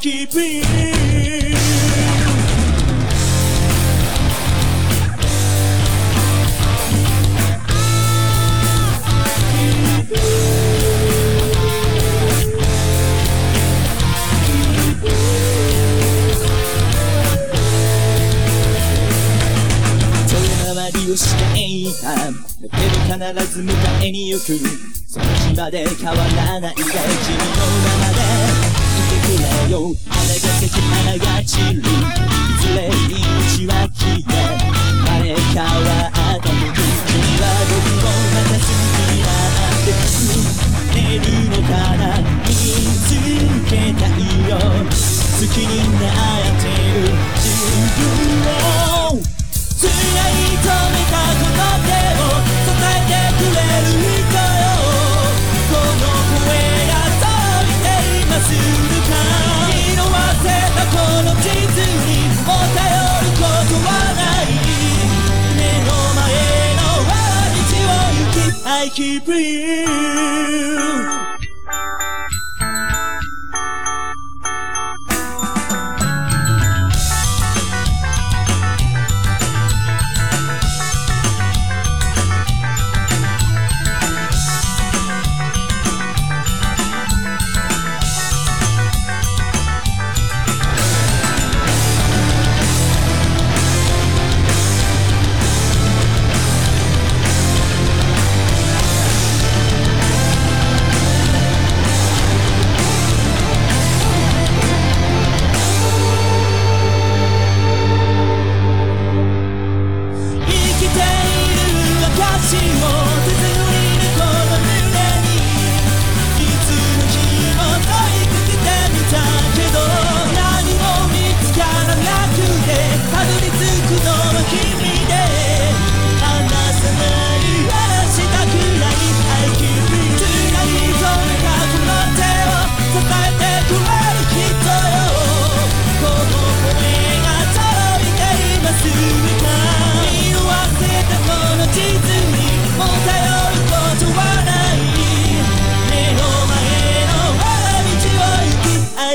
keep it. time だけど必ず迎えに行くその島で変わらない大地のままでくれよ腹がけしが散るずれに打 I keep real.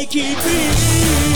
keep it.